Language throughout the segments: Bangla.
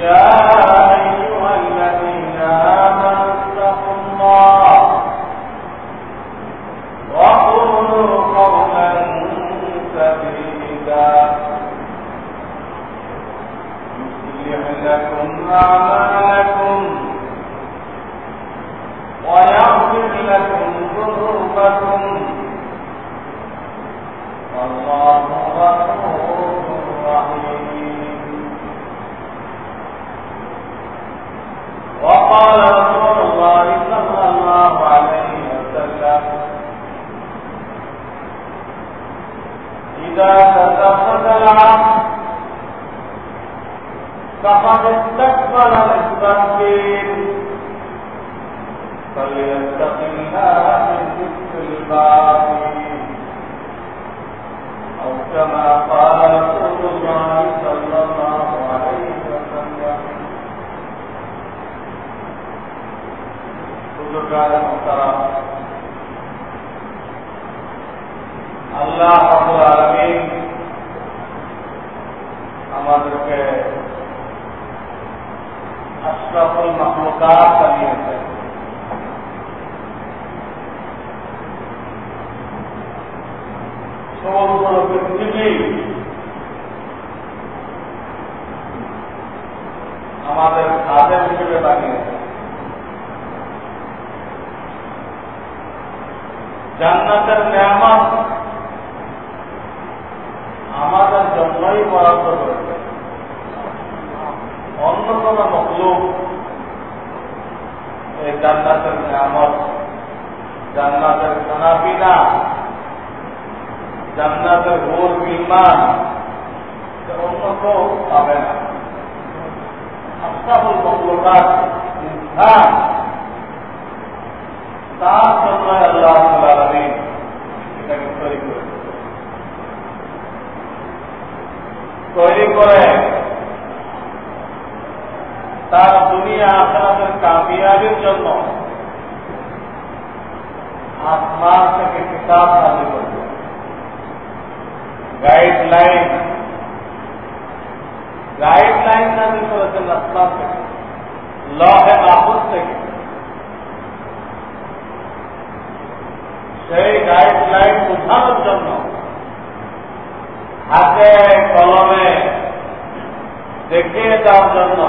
Yeah. জান্নাতের নিয়ামত, জান্নাতের খানাপিনা জান্নাতের গোল বিমান অন্য কেউ পাবে না। মকলুকাত ইনসান, তার জন্য আল্লাহ এটাকে তৈরি করেছে তৈরি করে তার দুনিয়া আখেরাতের কামিয়াবির জন্য আসমান থেকে কিতাব নাজিল করেছে গাইডলাইন গাইডলাইন নাজিল করেছেন আসমান থেকে লহে মাহফুজ থেকে সেই গাইডলাইন বোঝানোর জন্য হাতে কলমে দেখিয়ে দেওয়ার জন্য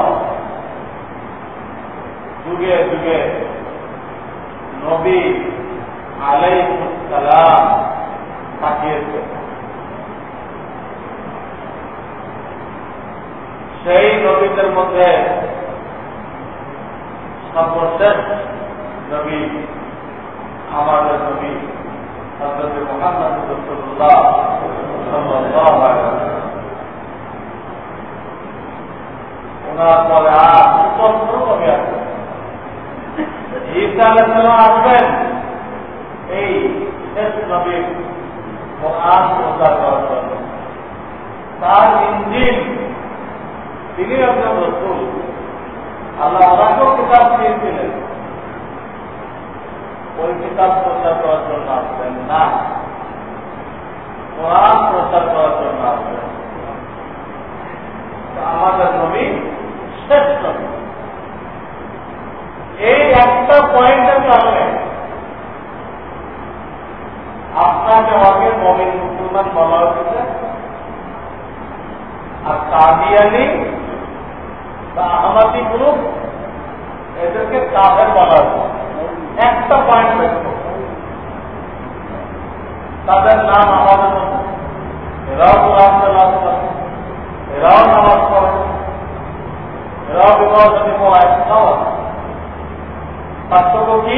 যুগে যুগে নবী আলাইসালাম পাঠিয়েছে। সেই নবীদের মধ্যে সর্বশেষ নবী আমাদের নবী হজরত মোহাম্মদ রসুল্লাহ ওনার পরে আর নবী আছে? আসবেন। এই প্রচার তার ইঞ্জিন, তিনি একজন রসুল। আল্লাহ ওনাকেও কিতাব দিয়েছিলেন। ওই কিতাব প্রচার করার জন্য আসবেন না। প্রচার করার জন্য আসবেন। আমাদের নবী শেষ নবী একটা পয়েন্টের কারণে আপনাকে আমাকে মমিন মুসলমান বলা হয়েছে। আর কাদিয়ানি আহমাদি গ্রুপ এদেরকে কাফের বলা হয়েছে। একটা পয়েন্ট তাদের নাম আমাদের এরাও নামাজ পড়ে। বিবাহ যদি আছে। পার্থক্য কি?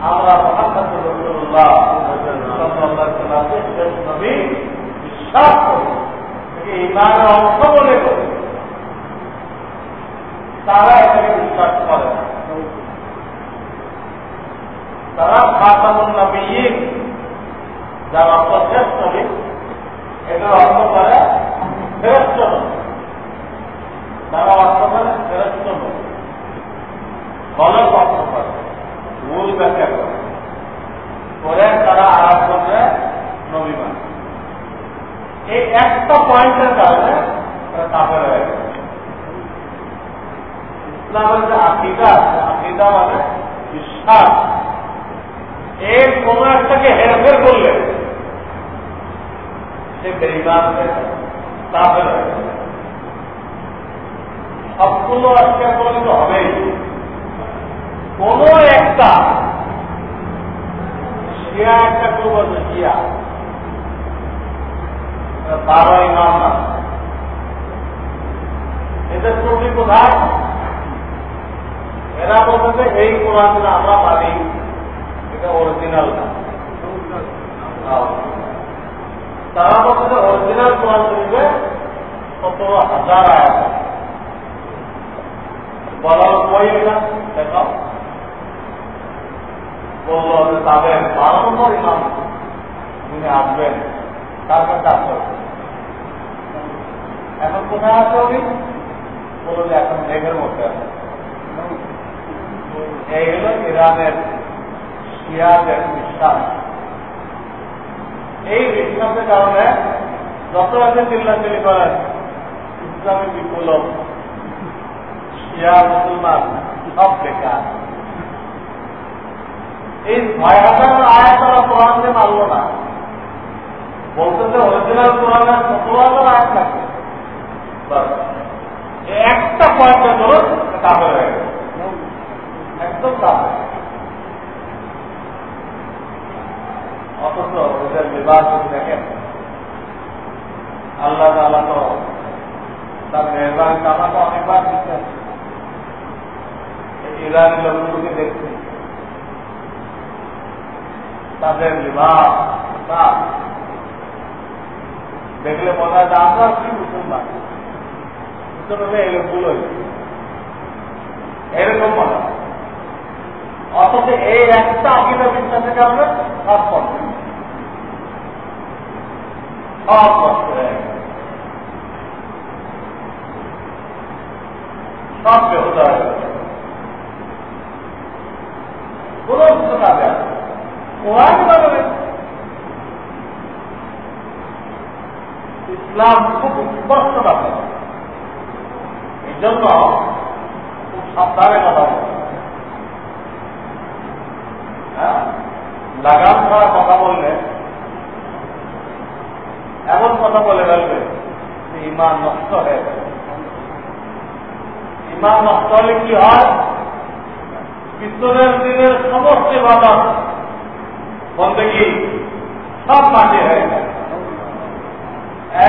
আমরা মোহাম্মদ রসুল্লাহ শেষ নবী বিশ্বাস করি ইমানের অংশ মনে করি। তারা এটাকে বিশ্বাস করে না। তারা খাতামুল নবীন, যার অর্থ শেষ নবী এটার অর্থ করে ফেরস্ত তারা অর্থ করে ফেরস্ত গলত অর্থ করে ভুল ব্যাখ্যা করে। করে তারা আরাম করবে নবী মানে এই একটা পয়েন্টের কারণে কাপের হয়ে গেছে। ইসলামের যে আকিদা আছে মানে বিশ্বাস। এর কোন একটাকে হেরফের করলে সে কাপের হয়ে গেছে সবগুলো আজকে পর্যন্ত হবেই। কোন একটা। না এদের কোথায়? এরা বলতে এই কোরআন আমরা মানি এটা অরিজিনাল না। তারা বলতে অরিজিনাল কোরআন শরীফে সতেরো হাজার আয়াত বলার এটা, দেখাও। বলল তাদের বারো নম্বর ইমাম আসবেন তার কাছে এখন কোথায় আছে উনি বলল, যে এখন মেঘের মধ্যে আছে এই হল ইরানের শিয়াদের বিশ্বাস এই বিশ্বাসের কারণে যত আছে চিল্লাচিল্লি করেন, ইসলামী বিপ্লব, শিয়া মুসলমান, সব বেকার। এই ছয় হাজার আয় তারা না। বলতেছে অরিজিনাল হাজার থাকে একটা পয়েন্টের ধরুন কাপড় হয়ে গেছে একদম কাপড় অথচ ওদের বিবাদ দেখেন, আল্লাহ তো তার মেহরবান অনেকবার দিচ্ছেন। ইরানি লোকগুলোকে দেখছি তাদের লিবাস দেখলে মনে হয় আমরা কি মুসলমান। এই লোকগুলোই এরকম হয়। অথচ এই একটা আকিদা বিশ্বাসের কারণে সব কষ্ট সব কষ্ট সব হয়ে গেছে কোন কিছু কাজে আছে ইসলাম খুব স্পষ্ট ব্যাপার। এই জন্য খুব সাবধানে কথা বলতে লাগাম ছাড়া কথা বললে, এমন কথা বলে ফেলবে যে ইমান নষ্ট হয়ে যাবে। ইমান নষ্ট হলে কি হয়? পিছনের দিনের সমস্ত ইবাদত বন্দেগি সব মাটি হয়ে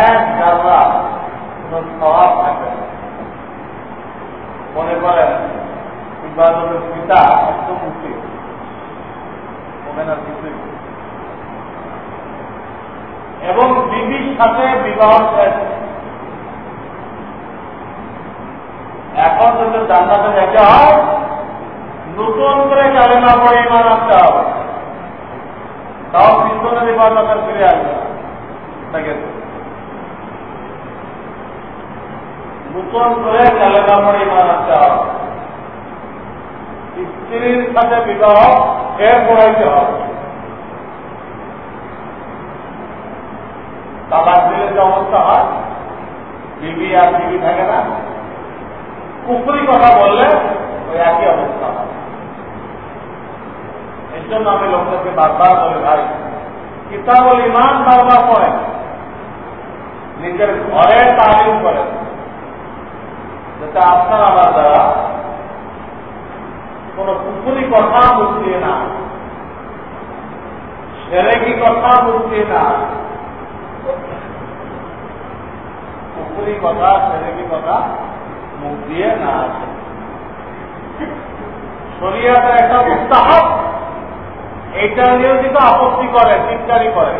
এক কোন স্বভাব মনে করেন, ইবাদতের পিতা একদম মুক্তি এবং বিবির সাথে বিবাহ শেষ এখন যদি জান্নাতে যেতে হয়, নতুন করে কালেমা পড়ে ইমান আনতে হবে। তাও পিছনের ইবাদতের ফিরে আসবে। নতুন করে কালেমা পড়ে ইমান আনতে স্ত্রীর সাথে বিবাহ ফের পড়াইতে হবে। তালাক দিলে যে অবস্থা হয়? বিবি আর বিবি থাকে না। পুকুরি কথা বললে ওই একই অবস্থা হয়। এর জন্য আমি লোকদেরকে বারবার বলি, ভাই, কিতাবল ইমান বারবার পড়েন। নিজের ঘরে তালিম করেন। যাতে আপনার আমার দ্বারা কোন পুকুরি কথা বুঝিয়ে না, সেরেকি কথা বুঝিয়ে না পুকুরি কথা, সেরেকি কথা মুখ দিয়ে না আসে। শরিয়াতের একটা উৎসাহক এইটা নিয়েও কিন্তু আপত্তি করে চিন্তারি করে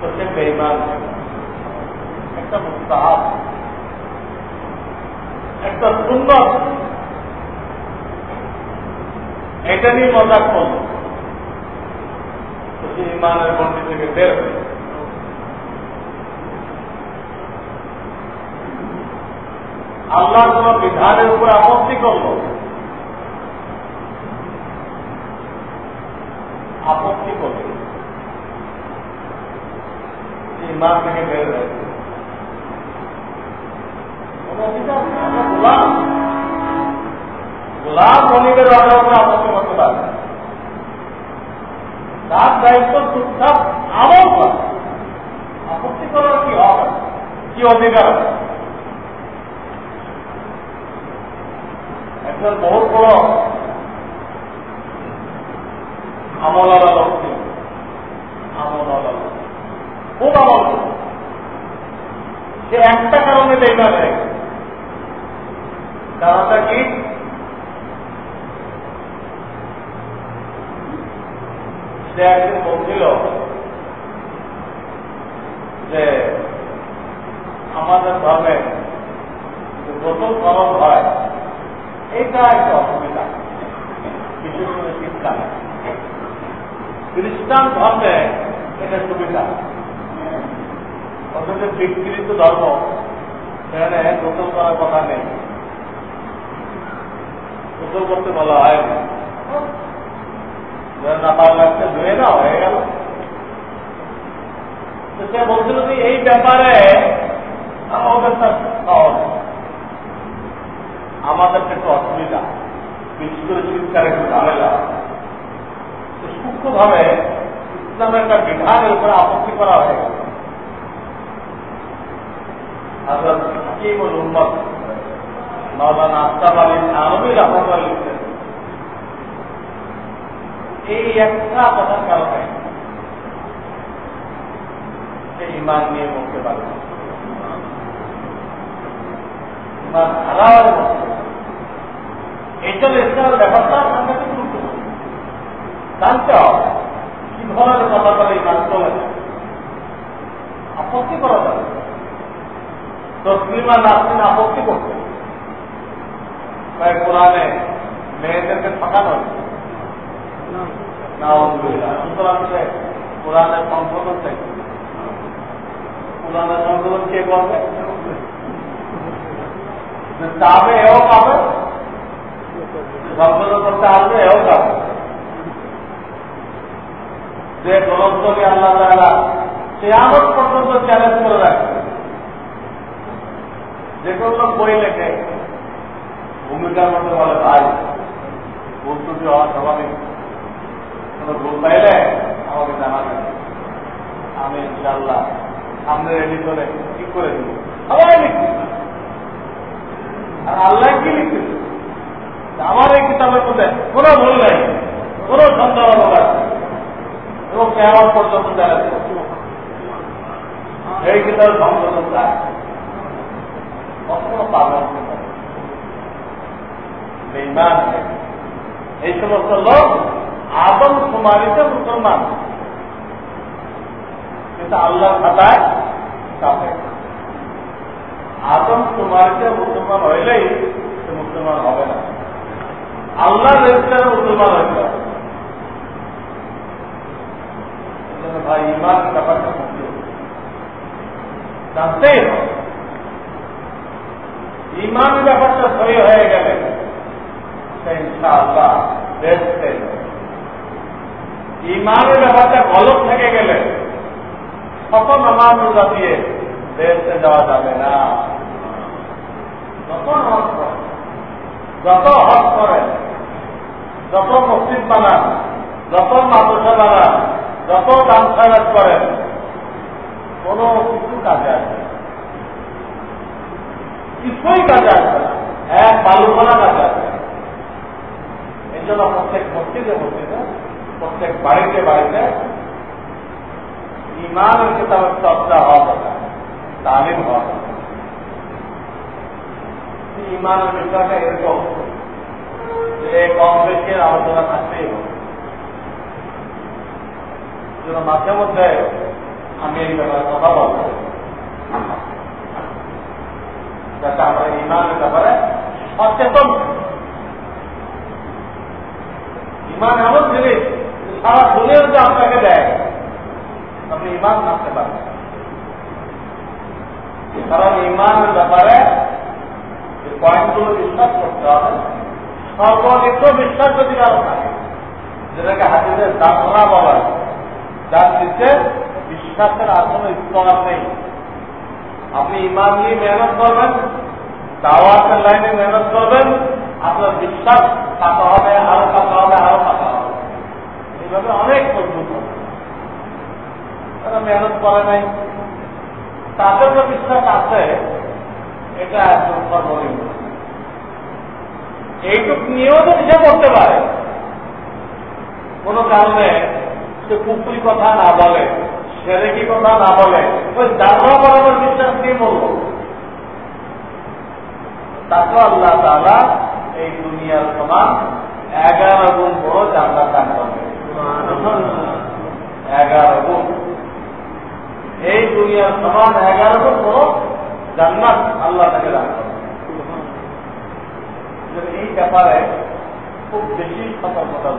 তো সে বেইমান একটা একটা সুন্দর। এটা নিয়ে মজা করল তো সে ইমানের মন্দির থেকে বের হয়ে আল্লাহ কোন বিধানের উপর আপত্তি করল আপত্তি করল ইমান থেকে বের দায়িত্ব আপত্তি কি একজন বহু বড় আমলালা লোক ছিল আমলালা খুব আমল সে একটা কারণে বেইমান হয়ে গেছে। কারণটা কি? সে একদিন বলছিল যে, আমাদের ধর্মে গোসল খরচ হয় এটা একটা অসুবিধা। বিশেষ করে খ্রিস্টান খ্রিস্টান ধর্মে এটা সুবিধা। অথচ বিকৃত ধর্ম সেখানে গোসল করার কথা নেই। গোসল করতে বলা হয় না। পাওয়া লাগছে ধুয়ে না হয়ে গেল। সে বলছিল যে এই ব্যাপারে আমাদের একটু অসুবিধা। বিশেষ করে চিন্তার একটু ঝামেলা। সূক্ষ্ম ভাবে ইসলামের একটা বিধানের উপরে আপত্তি করা হয়ে গেল। হজরত এই ইমান নিয়ে বলতে পারে ইমান হারাও এই জন্য ইসলামের ব্যাপারটা গুরুত্বপূর্ণ জানতে হবে কি ধরনের কথা বলে ইমান চলে আপত্তি করা যাবে তসলিমা নাসিন আপত্তি করতে তাই কোরআনে মেয়েদেরকে ঠকানো না সুতরাং সে কোরআনের সংশোধন চাই কোরআনের সংশোধন কে করবে? চাবে এও পাবে সংশোধন করতে আসবে, এও পাবে। যে গ্রন্থকে আল্লাহ তালা সে আমার পর্যন্ত চ্যালেঞ্জ করে রাখবে যে কোনো বই লেখে, ভূমিকার মধ্যে বলে, ভাই ত্রুটি হওয়া স্বাভাবিক। কোনো ভুল পাইলে আমাকে জানাবেন। আমি ইনশাল্লাহ সামনে রেডি করে ঠিক করে দিব। সবাই লিখতে আর আল্লাহ কি লিখতেছে আমার এই কিতাবের মধ্যে কোনো ভুল নাই। কোনো সন্দেহ আছে এবং কেমন পর্যন্ত দেখা এই সংশোধন চায় কখনো বেইমান এই সমস্ত লোক আদম কুমারীতে মুসলমান। কিন্তু আল্লাহ খাতায় আদম কুমারীতে মুসলমান হইলেই সে মুসলমান হবে না। আল্লাহ রেজিস্টারে মুসলমান হইতে হবে। ভাই, ইমান ব্যাপারটা হবে ইমান ব্যাপারটা সহি হয়ে গেলে, ইনশাআল্লাহ বেসতে ইমানের ব্যাপারটা গলত থেকে গেলে শত নামাজ রোজা দিয়ে বেসতে যাওয়া যাবে না। যত নামাজ পড়ে যত হজ করেন, যত মসজিদ বানান, যত মাদ্রাসা বানান যত দান খয়রাত করেন কোনো কিছু কাজে আসবে কিছুই কাজে আসবে না। এক বালুকোনা কাজে আসবে এই জন্য প্রত্যেক মসজিদে মসজিদে, প্রত্যেক বাড়িতে বাড়িতে ইমানের কিতাবের চর্চা হওয়া দরকার, তালিম হওয়া দরকার। ইমানের বিষয়টা এরকম যে কম বেশি আলোচনা থাকতেই হবে। জন্য মাঝে মধ্যে আমি এই ব্যাপারে কথা বলব। যাতে আমরা ইমানের ব্যাপারে সচেতন ইমান এমন জিনিস, সারা দুনিয়ার যে আপনাকে দেয়, আপনি ইমান থাকতে পারবেন কারণ ইমানের ব্যাপারে যে পয়েন্টগুলো বিশ্বাস করতে হবে, সর্বনিম্ন বিশ্বাস যদি কারও থাকে, যেটাকে হাজিদের দাঁড়া বলা হয় যার নিচে বিশ্বাসের আর কোনো স্তর নেই। আপনি ইমান নিয়ে মেহনত করবেন দাওয়াতের লাইনে মেহনত করবেন, আপনার বিশ্বাস পাকা হবে, আরও পাকা হবে, আরও পাকা হবে। এইভাবে অনেক মজবুত তারা মেহনত করে নাই, তাদের যে বিশ্বাস আছে, এটা একদম সর্বনিম্ন। এইটুক নিয়েও তো সে করতে পারে। কোন কারণে সে পুকুরি কথা না বলে সেরেকি কথা না বলে, ওই জানলা বরাবর বিশ্বাস নিয়ে বলব? তাকে আল্লাহ তালা এই দুনিয়ার সমান এগারো গুণ বড় জানলা দান করবে এগারো গুণ। এই দুনিয়ার সমান এগারো গুণ বড় জান্নাত আল্লাহ তাকে দান করবে এই ব্যাপারে খুব বেশি সতর্কতা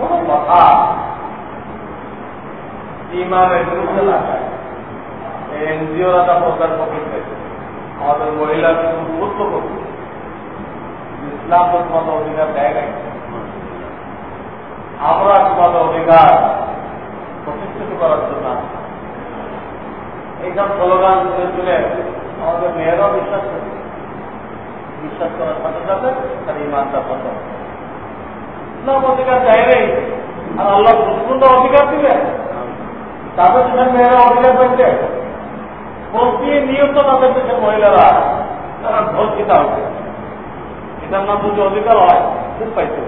কোন কথা ইমানের বিরুদ্ধে লাগায় এনজিওরা তা প্রচার করতে আমাদের মহিলা কিন্তু উদ্বুদ্ধ করছে ইসলাম তো তোমাদের অধিকার দেয় নাই আমরা তোমাদের অধিকার প্রতিষ্ঠিত করার জন্য এইসব স্লোগান তুলে তুলে আমাদের মেয়েরাও বিশ্বাস করে বিশ্বাস করার সাথে সাথে তার ইমানটা প্রথম ইসলাম অধিকার দেয় নেই। আর আল্লাহ প্রচণ্ড অধিকার দিবে? তাদের দেশের মেয়েরা অধিকার পেয়েছে প্রতিনিয়ত তাদের দেশের মহিলারা। তারা ধর্ষিতা হচ্ছে এটার নাম যদি অধিকার হয়, খুব পাইছে।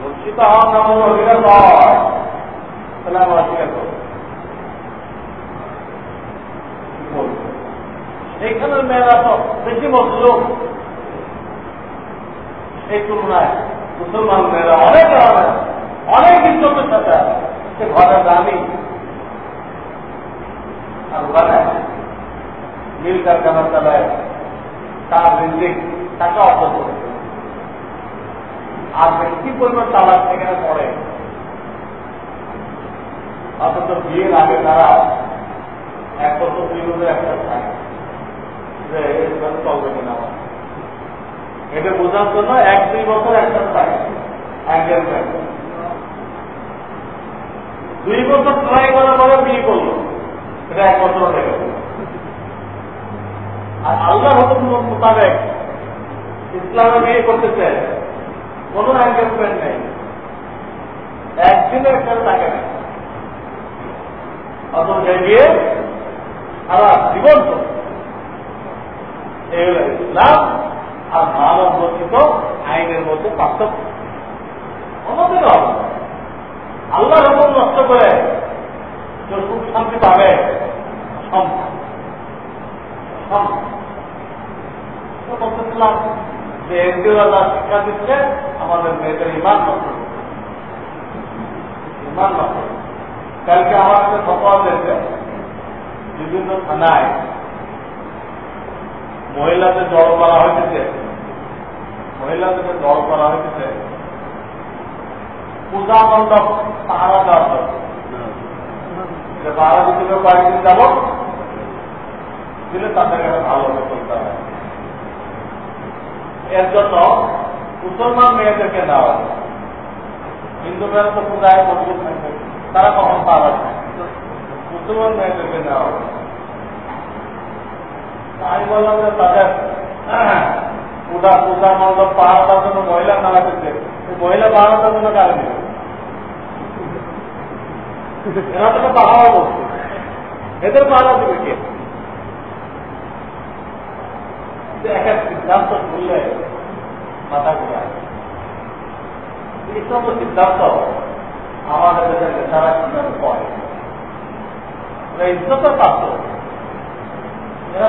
ধর্ষিত হওয়ার নাম হলো অধিকার হয়, তাহলে আমরা অধিকার করব? এইখানের মেয়েরা তো বেশি মজলুম। এই তুলনায় মুসলমান মেয়েরা অনেক অনেক ইজ্জতের সাথে সে ঘরে দামি আর ওখানে মিল কারখানা চালায়, তার বিল্ডিং টাকা অর্থ করে। আর বেশি পরিমাণ তালাক সেখানে পড়ে। অথচ বিয়ের আগে তারা এক বছর দুই বছর একটা থাকে। যে এভাবে চলবে কিনা? এটা বোঝার জন্য এক, দুই বছর একটা থাকে এঙ্গেজমেন্ট দুই বছর ট্রাই করার পরে বিয়ে করল। এটা এক বছর হয়ে গেল। আর আল্লাহ মোতাবেক ইসলামে বিয়ে করতেছে কোন এঙ্গেজমেন্ট নেই। একদিনের একটা থাকে না অথচ বিয়ে সারা জীবন এই ইসলাম। আর মানব রচিত আইনের মধ্যে পার্থক্য। অন্যদিন হবে আল্লাহ রকম নষ্ট করে কেউ সুখ শান্তি পাবে বলতেছিলাম যে এনজিওরা শিক্ষা দিচ্ছে, আমাদের মেয়েদের ইমান নষ্ট ইমান নষ্ট কালকে আমার কাছে ফটোয়া দিয়েছে বিভিন্ন থানায় মহিলাদের জড় করা হয়েছে মহিলাদেরকে জড় করা হয়েছে। পূজা মণ্ডপ, পাহারা জন্য। পাহারা দিতে কয়েকদিন যাব। দিলে তাদের কাছে ভালো চলতে হবে। এর জন্য মুসলমান মেয়েদেরকে নেওয়া হিন্দু মেয়েরা তো পূজায় মজবুত থাকবে তারা কখন যায় মুসলমান মেয়েদেরকে নেওয়া হবে আমি বললাম যে তাদের পূজা পূজা, মণ্ডপ পাহাড়ার জন্য মহিলা নালা করছে। মহিলা পাহাড়ার জন্য কারণ এরা তো পাহাড় করছে এদের পাহাড়া দেবে কে? এক এক সিদ্ধান্ত শুনলে মাথা ঘুরায়। এই সব সিদ্ধান্ত আমাদের দেশের কীভাবে প্রাপ্ত এরা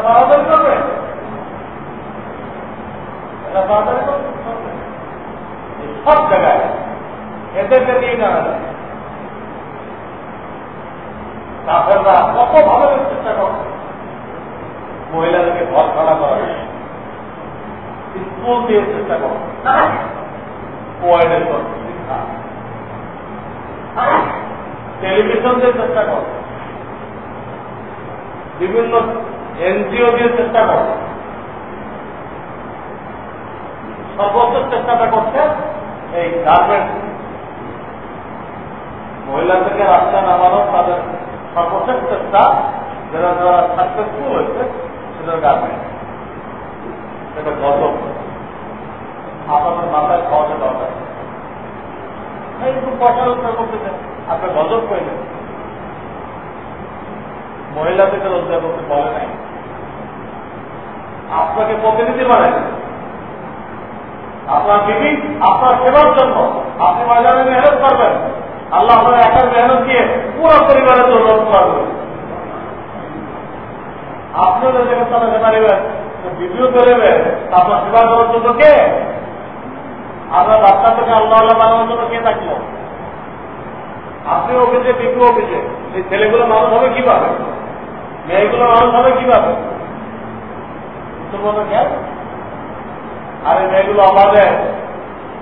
সব জায়গায় এদেরকে নিয়ে জানা যায় কাফেররা কত ভাবে চেষ্টা করে মহিলাদেরকে ঘর খাড়া করা স্কুল দিয়ে চেষ্টা করে টেলিভিশন দিয়ে চেষ্টা করে বিভিন্ন এনজিও দিয়ে চেষ্টা করে। সর্বোচ্চ চেষ্টাটা করছে। এই গার্মেন্ট মহিলাদেরকে রাস্তা নামানো তাদের সর্বোচ্চ চেষ্টা, যারা যারা সাকসেসফুল হয়েছে সেটা গার্মেন্ট সেটা গজব আপনাদের মাথায় খাওয়াতে দরকার। একটু পয়সা রোজগার করতেছেন আপনি গজব করলেন মহিলাদেরকে রোজগার করতে বলে নাই। আপনাকে প্রতিনিধি বানায় আপনার বিবি, আপনার সেবার জন্য আপনি বাজারে মেহনত করবেন। আল্লাহ আপনার একার মেহনত দিয়ে পুরো পরিবারের জন্য করবেন। আপনিও যদি তারা সেবা নেবেন আপনার সেবা করার জন্য কে? আপনার বাচ্চাটাকে আল্লাহ আল্লাহ বানানোর জন্য কে থাকল? আপনি অফিসে বিপু অফিসে। এই ছেলেগুলো মানুষ হবে কীভাবে? মেয়েগুলো মানুষ হবে কীভাবে? মুসলমান জ্ঞান আর এই মেয়েগুলো আমাদের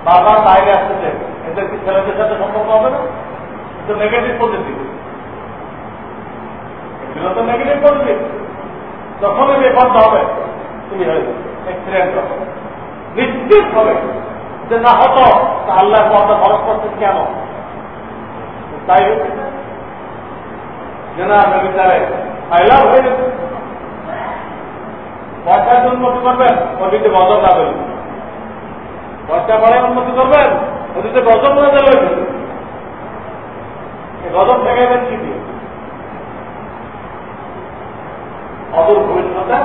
বাবা বাইরে আসতেছে। এদের কি ছেলেদের সাথে সম্পর্ক হবে না? কিন্তু নেগেটিভ পজিটিভ এগুলো তো নেগেটিভ পজিটিভ যখনই বিপদ হবে, তুমি অ্যাক্সিডেন্ট হবে। নিশ্চিত হবে যে না হতো আল্লাহ পর্দা খরচ করছেন কেন? তাই যে না আমি বিচারে ফাইলাম হয়ে গেছে পয়সার জন্য উন্নতি করবেন? ওদিকে গজব না পয়সা পরে উন্নতি করবেন? ওদিকে গজব না দেবেন গজব ঠেকাইবেন কি দিয়ে? অদূর ভবিষ্যতে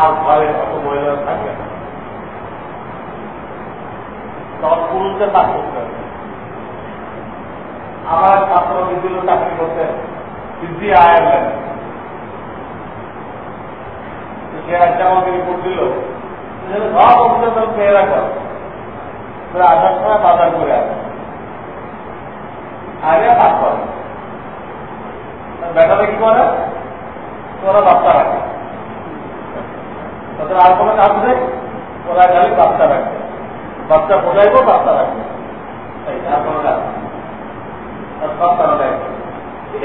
আর ঘরে অত মহিলা থাকবে পুরুষদের কাজ করতে হবে। আমার ছাত্র বিভিন্ন চাকরি করতে সিদ্ধি আয়ারল্যান্ড সে একটা আমাকে রিপোর্ট দিল সব অফিসে মেয়েরা কর আসার সময় বাজার করে আসে আগে কাজ করে বেটারা কি করে ওরা বাচ্চা রাখে। তাদের আর কোনো কাজ নেই? ওরা খালি বাচ্চা রাখে। বাচ্চা বোঝাইবো, বাচ্চা রাখবে।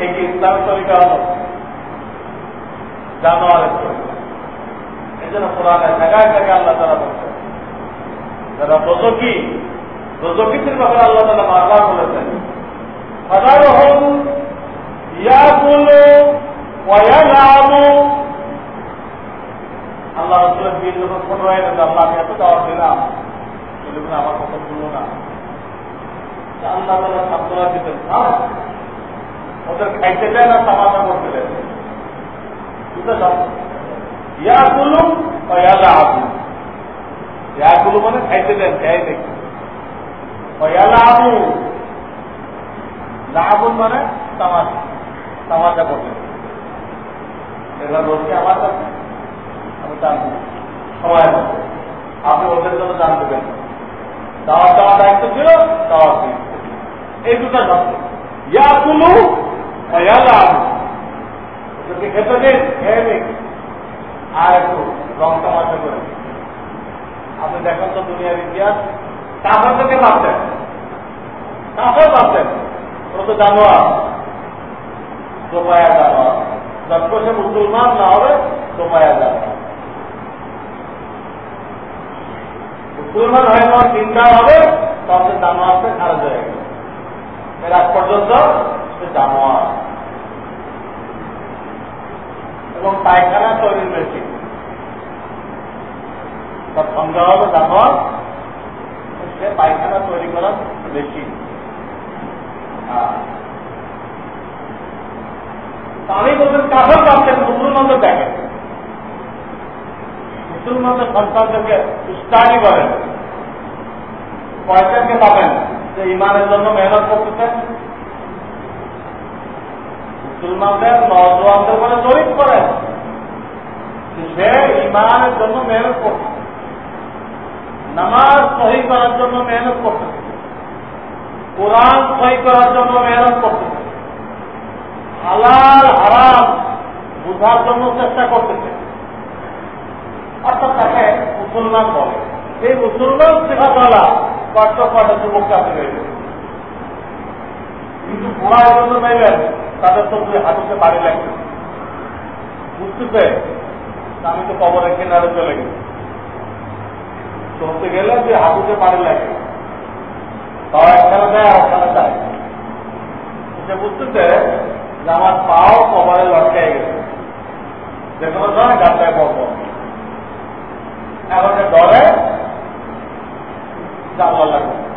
এই তারা কি তরিকা হলো জানোয়ারের এই জন্য কোরআনে জায়গায় জায়গায় আল্লাহ তারা বলছেন যারা দোজকি দোজকিদের ব্যাপারে আল্লাহ তালা বারবার বলেছেন। সাধারণ ইয়াগুলো ওয়ালামু আল্লাহ রসুলের বিল যখন ছোট হয়ে গেছে আল্লাহ, আমি এত দাওয়াত দিলাম। সেগুলো আমার কথা শুনলো না। আল্লাহ তালা ছাত্ররা দিতেন। ওদের খাইতে না তামাশা করতে দেয়। দুটো শব্দ ইয়াগুলো ইয়ালাবু ইয়াগুলো মানে খাইতে দেন খাই দেখি ইয়ালাবু লাবুন মানে তামাশা তামাশা আমি জানব। সময় আপনি ওদের জন্য জানতে দেবেন দাওয়াত দায়িত্ব ছিল, দাওয়াত দিন। এই দুটো শব্দ ইয়াকুলু ইয়ালাবু ওদেরকে খেতে দিন, খেয়ে নিন। আর একটু রং তামাশা করে। আপনি দেখেন তো দুনিয়ার ইতিহাস। কাফের থেকে ভাবতেন কাফের ভাবতেন ও তো জানোয়ার। দোপায়া জানোয়ার। যত সে মুসলমান, না হবে দোপায়া জানোয়ার। মুসলমান হয়ে চিন্তা হবে তবে জানোয়ারকে খারাপ হয়ে গেল। আগ পর্যন্ত সে জানোয়ার। এবং পায়খানা তৈরির মেশিন তার সংজ্ঞা জানোয়ার সে পায়খানা তৈরি করার মেশিন আমি বলছেন কাফের পাচ্ছেন মুসলমানদের দেখেন মুসলমানদের সন্তানদেরকে স্টাডি করেন পয়সাকে পাবেন, যে ইমানের জন্য মেহনত করতেছেন মুসলমানদের নজওয়ানদের মানে জরিপ করেন সে ইমানের জন্য মেহনত করছে নামাজ সহি করার জন্য মেহনত করতে করতেছে কোরআন সহি করার জন্য মেহনত করতেছে হালাল, হারাম বুঝার জন্য চেষ্টা করতেছে অর্থাৎ তাকে মুসলমান বলে। এই মুসলমান সেবাওয়ালা কষ্ট কটা যুবক কাছে রয়েছে কিন্তু ঘোড়ার জন্য নেবেন তাদের তো দুই হাঁটুতে বাড়ি লাগবে। বুঝতেছে আমি তো কবরের কিনারে চলে গেছি। চলতে গেলে যে হাঁটুতে পানি লাগে। তাও একখানে দেয় একখানে যায় সে বুঝতেছে যে আমার পাও কবরে লটকাই গেছে। যে কোনো সময় গাছটায় পড়ব। এখন লাগবে।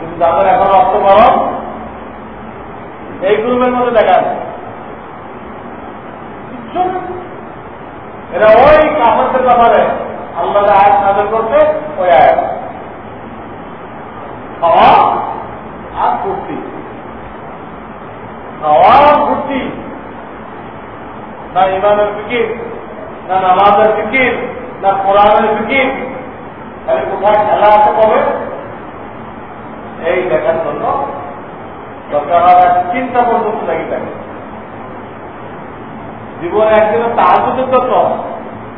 কিন্তু যাদের এখন গরম এই গ্রুপের মধ্যে দেখা যায় এরা ওই কাপড়ের ব্যাপারে আল্লাহ আয়াত নাজল করছে, ওই আয়াত। খাওয়া আর ফুর্তি খাওয়া ফুর্তি না ইমানের ফিকির, না নামাজের ফিকির, না কোরআনের ফিকির। তাহলে কোথায় খেলা আছে কবে? এই দেখার জন্য দরকার হয় চিন্তা পর্যন্ত লাগি থাকে। জীবনে তার পর্যন্ত তো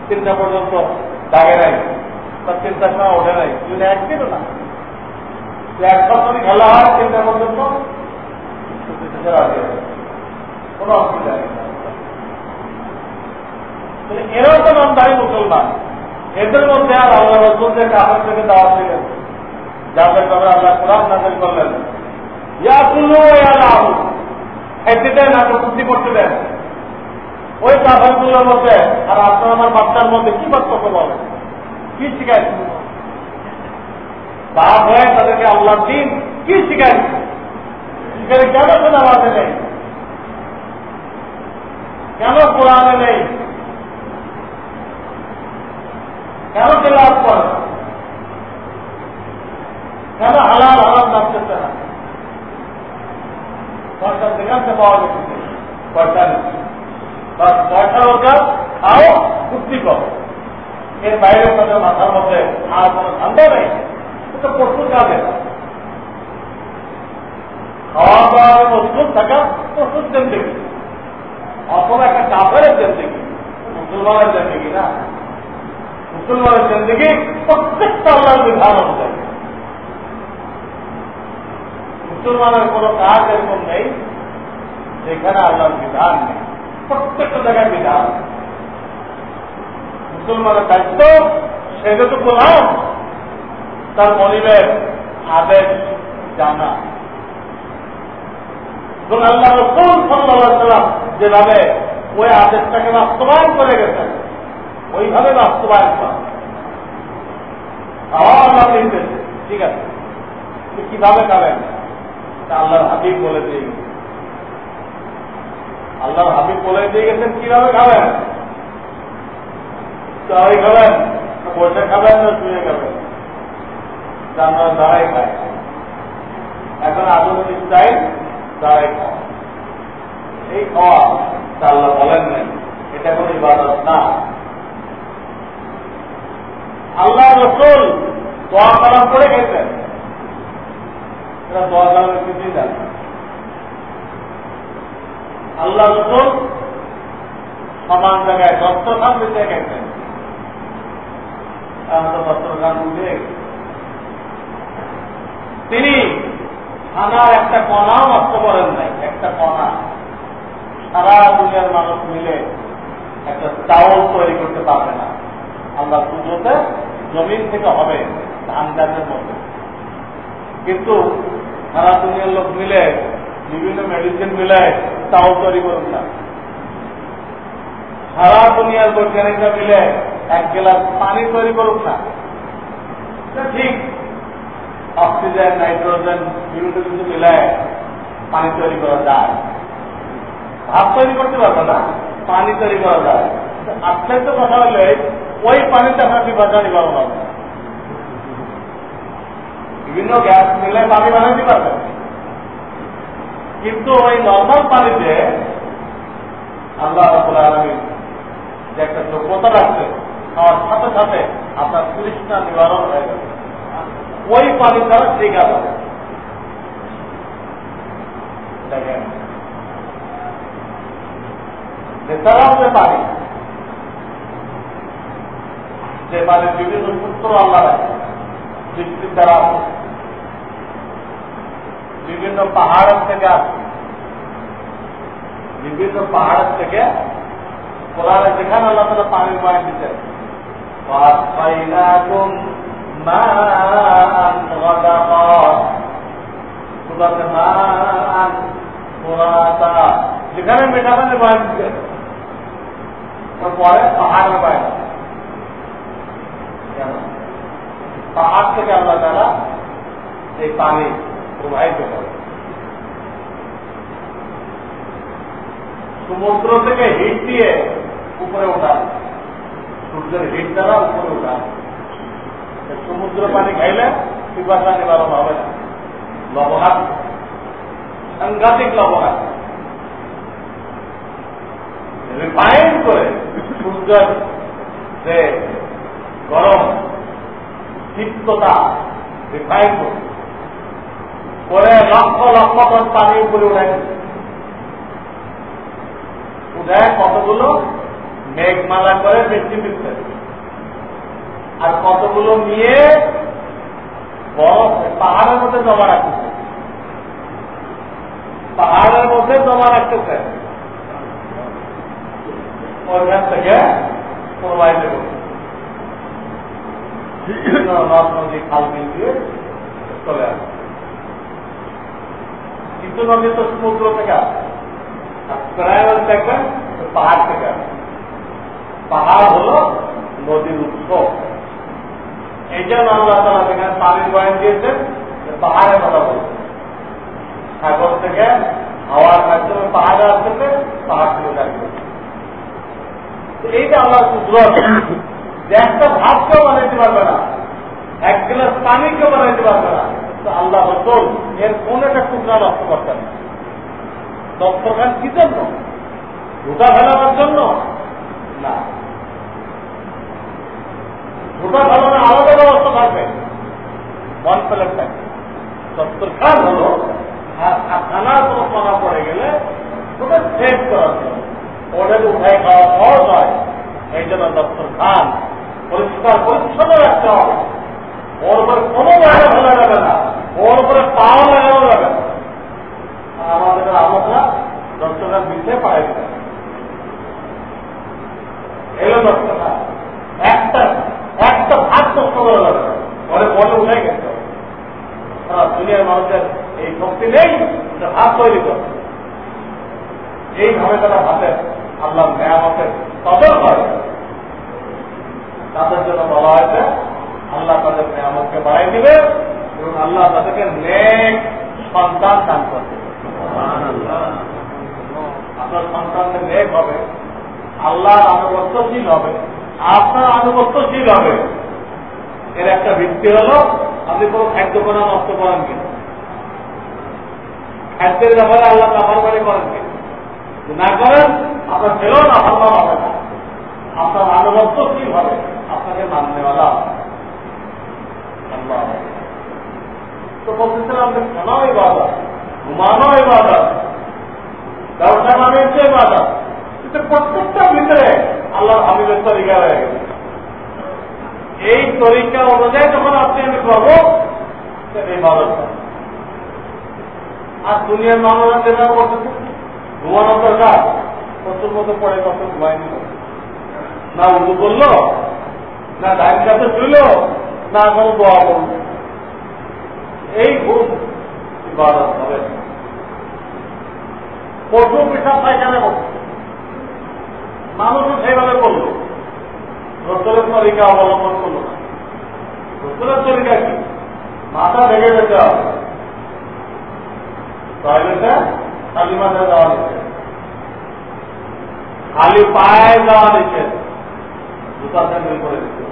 চিন্তা পর্যন্ত দাগে নাই তার চিন্তা সময় ওঠে নাই। জীবনে একদিনও না? এক বছরই খেলা হয় চিন্তা পর্যন্ত কোন অসুবিধা নেই। এরাও তো নামদারি মুসলমান। এদের মধ্যে আর আল্লাহ রসুলদের কাপড় থেকে দাওয়া দিলেন যাদের ব্যাপারে আল্লাহ কোরআন নাজল করলেন ইয়া কুল্লু ইয়া লাহু খাইতে দেন আর করতে দেন। ওই কাপড়গুলোর মধ্যে, আর আপনার আমার বাচ্চার মধ্যে কি পার্থক্য বলেন? কি হয়ে তাদেরকে আল্লাহ দিন কি সেখানে কেন সে নামাজে নেই কেন কোরআনে নেই কেন তেলাপ করে? কেন হালাল হালাল নামতেছে না? সরকার সেখানে পাওয়া গেছে। নেই পয়সা রোজগার খাও করো এর বাইরে তাদের মাথার মধ্যে আর কোনো ধান্দা নেই। এটা প্রস্তুত কাজে। খাওয়া দাওয়ার প্রস্তুত থাকা প্রস্তুত জিন্দগি। অথবা একটা কাপড়ের জিন্দগি, মুসলমানের জিন্দগি না। মুসলমানের জিন্দগি প্রত্যেকটা আল্লাহর বিধান অনুযায়ী। মুসলমানের কোন কাজ এরকম নেই যেখানে আল্লাহর বিধান নেই। প্রত্যেকটা জায়গায় বিধান মুসলমানের দায়িত্ব সেটা তো বললাম তার মনিবের আদেশ জানা। এবং আল্লাহ রসুল সাল্লাম যেভাবে ওই আদেশটাকে বাস্তবায়ন করে গেছেন, ওইভাবে বাস্তবায়ন করা। খাওয়া আল্লাহ ঠিক আছে। কীভাবে খাবেন আল্লাহর হাবিব বলে দিয়ে গেছে আল্লাহর হাবিব বলে দিয়ে গেছেন, কীভাবে খাবেন? চাই খাবেন? বসে খাবেন না শুয়ে খাবেন? আমরা দাঁড়াই খাই এখন আধুনিক স্টাইল দাঁড়াই খাওয়া এই খাওয়া আল্লাহ বলেন নাই, এটা কোন ইবাদত না। আল্লাহ রসুল দোয়া কালাম করে গেছেন। এটা দোয়া কালামের কিছুই জানে আল্লাহ রসুল সমান জায়গায় দস্তখান দিতে গেছেন। তিনি থানার একটা কণাও নষ্ট করেন নাই, একটা কণা। সারা দুনিয়ার মানুষ মিলে একটা চাউল তৈরি করতে পারবে না। আমরা পুজোতে জমিন থেকে হবে ধান গাছের মধ্যে কিন্তু সারা দুনিয়ার লোক মিলে বিভিন্ন মেডিসিন মিলে চাউল তৈরি করুন না। সারা দুনিয়ার বৈজ্ঞানিকরা মিলে, এক গ্লাস পানি তৈরি করুক না। ঠিক। অক্সিজেন, নাইট্রোজেন, বিভিন্ন কিছু মিলায় পানি তৈরি করা যায়। ভাত তৈরি করতে পারবে না, পানি তৈরি করা যায়। তো কথা হলে, ওই পানিতে আপনার বিভাজনা হবে বিভিন্ন গ্যাস মিলে পানি বানাতে পারবে। কিন্তু ওই নর্মাল পানিতে আল্লাহ রাবুল আলমী যে একটা যোগ্যতা রাখছে, খাওয়ার সাথে সাথে আপনার তৃষ্ণা নিবারণ হয়ে যাবে। ওই পানি ছাড়া ঠিক আছে। দেখেন। এছাড়াও যে পানি, যে পানির বিভিন্ন সূত্র আল্লাহ রাখে দ্বারা বিভিন্ন পাহাড়ের থেকে আসছে বিভিন্ন পাহাড়ের থেকে কোরআনে যেখানে আল্লাহ তালা পানির পানি দিতেন। যেখানে মেটাখানে বাইর দিতেন। পরে পাহাড়ের বাইর। পাহাড় থেকে আল্লাহ তালা এই পানি প্রবাহিত করে সমুদ্র থেকে হিট দিয়ে উপরে ওঠা, সূর্যের হিট দ্বারা উপরে ওঠা। সমুদ্র পানি খাইলে পিপাসা নিবারণ হবে না। লবণাত সাংঘাতিক লবণাত রিফাইন করে সূর্যের যে গরম, তিক্ততা রিফাইন করে করে লক্ষ লক্ষ টন পানি উপরে উঠাই উঠায় কতগুলো? মেঘমালা করে দিচ্ছে। আর কতগুলো নিয়ে পাহাড়ের মধ্যে জমা রাখতেছে পাহাড়ের মধ্যে জমা রাখতেছে। ওইখান থেকে প্রবাহিত নদ নদী খাল বিল দিয়ে চলে আসে নদী তো সমুদ্র থেকে আসে। দেখবেন পাহাড় থেকে আসে। পাহাড় হল নদীর উৎস। এই জন্য আল্লাহ তালা যেখানে পানির বয়ান দিয়েছেন পাহাড়ের কথা বলছে সাগর থেকে হাওয়ার মাধ্যমে পাহাড়ে আসতেছে পাহাড় থেকে ডাকবে এইটা আল্লাহ কুদরত যে একটা ভাত কেউ বানাইতে পারবে না, এক গ্লাস পানি কেউ বানাইতে পারবে না তো আল্লাহ রসল এর কোন একটা টুকরা নষ্ট করতেন দপ্তরখান কি জন্য? ঢুকা ফেলানোর জন্য? না। ঢুকা ফেলানোর আলাদা ব্যবস্থা থাকবে। ওয়ান প্লেট থাকবে। দপ্তরখান হল খানার কোনো কণা পড়ে গেলে ওটা সেভ করার জন্য। ওটা উঠাই খাওয়া সহজ হয়। এই জন্য দপ্তর খান পরিষ্কার পরিচ্ছন্ন রাখতে হবে। ওর উপরে কোনো জায়গা ফেলা যাবে না। ওর উপরে পাও লাগানো যাবে আমাদের দপ্তরখান মিশে পাড়াই দিতে এলো দপ্তরখান একটা একটা ভাত নষ্ট করা যাবে পরে বলে উঠে গেছে। দুনিয়ার মানুষের এই শক্তি নেই ভাত তৈরি করে। এইভাবে তারা ভাতের আল্লাহ মেয়ামতের কদর করে। তাদের জন্য বলা হয়েছে, আল্লাহ তাদের মেয়ামতকে বাড়াই দিবে। এবং আল্লাহ তাদেরকে নেক সন্তান দান করবে। আপনার সন্তানদের নেক হবে, আল্লাহর আনুগত্যশীল হবে, আপনার আনুগত্যশীল হবে। এর একটা ভিত্তি হল, আপনি কোন খাদ্য কোনা নষ্ট করেন কিনা। খাদ্যের ব্যাপারে আল্লাহ নাফার বাড়ি করেন কিনা। না করেন, আপনার ছেলেও না ভালো হবে না। আপনার আনুগত্যশীল হবে, আপনাকে মাননেওয়ালা আল্লাহ তো বলতেছিলাম আপনি খানাও ইবাদত ঘুমানো ইবাদত ব্যবসা বাণিজ্য ইবাদত। কিন্তু প্রত্যেকটা ভিতরে আল্লাহ হাবিবের তরিকা হয়ে গেছে। এই তরিকা অনুযায়ী যখন আপনি আমি করব ইবাদত। আর দুনিয়ার মানুষরা যেটা করতেছে ঘুমানো দরকার, প্রচুর মতো পড়ে কত ঘুমায়নি। না উদু করল, না ডাইন কাছে শুইল, না কোনো দোয়া করল। এই ঘুম ইবাদত হবে। পশু পিঠা পায়খানা করছে মানুষও সেইভাবে করল। রসলের তরিকা অবলম্বন করল না। রসলের তরিকা কি? মাথা ঢেকে যেতে হবে। টয়লেটে খালি মাথায় যাওয়া নিচ্ছে খালি পায়ে যাওয়া নিচ্ছে জুতা স্যান্ডেল করে দিচ্ছে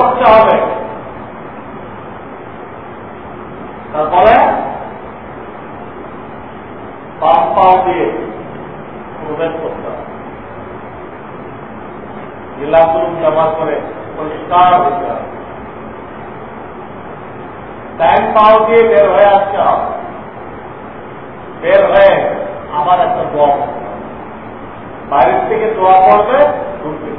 করতে হবে। তারপরে পাপ পাও দিয়ে প্রবেশ করে টাইম পাও দিয়ে বের হয়ে আসতে হবে। বের হয়ে আবার একটা দোয়া বাইরের থেকে দোয়া করবে ঢুকবে।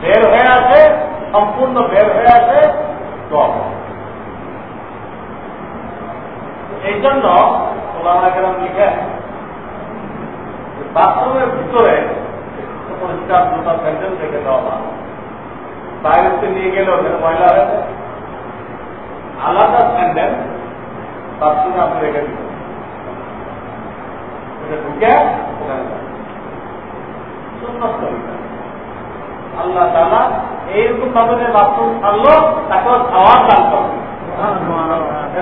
বের হয়ে আসে, সম্পূর্ণ বের হয়ে আসে দোয়া এই জন্য লিখেন বাথরুমের ভিতরে পরিষ্কার জুতা স্যান্ডেল রেখে দেওয়া ভালো বাইরে নিয়ে গেলে ওখানে ময়লা হয়ে যায়। আলাদা স্যান্ডেল বাথরুমে আপনি রেখে দিবেন। ঢুকে ওখানে আল্লাহ তালা এইরকম ভাবে বাথরুম ছাড়লো তাকে খাওয়ার দান করবে